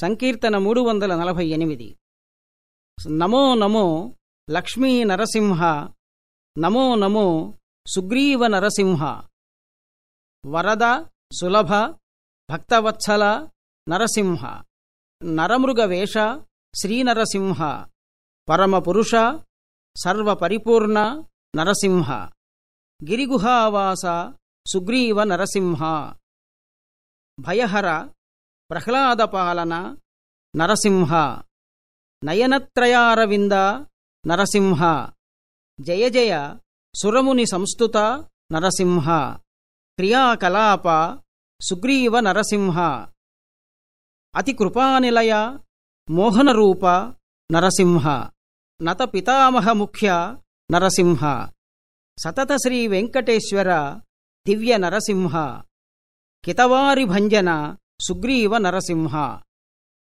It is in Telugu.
సంకీర్తన మూడు వందల నలభై ఎనిమిది. నమో నమో లక్ష్మీ నరసింహ నమో నమో సుగ్రీవ నరసింహ. వరద సులభ భక్తవత్సల నరసింహ. నరమృగవేష శ్రీనరసింహ. పరమపురుష సర్వపరిపూర్ణ నరసింహ. గిరిగుహావాస సుగ్రీవ నరసింహ. భయహర ప్రహ్లాదపాలన నరసింహ. నయనత్రయారవింద నరసింహ. జయ జయ సురముని సంస్థుత నరసింహ. క్రియాకలాప సుగ్రీవ నరసింహ. అతి కృపానిలయ మోహనరూప నరసింహ. నత పితామహ ముఖ్య నరసింహ. సతత శ్రీ వెంకటేశ్వర దివ్య నరసింహ. కితవారి భంజన సుగ్రీవ నరసింహ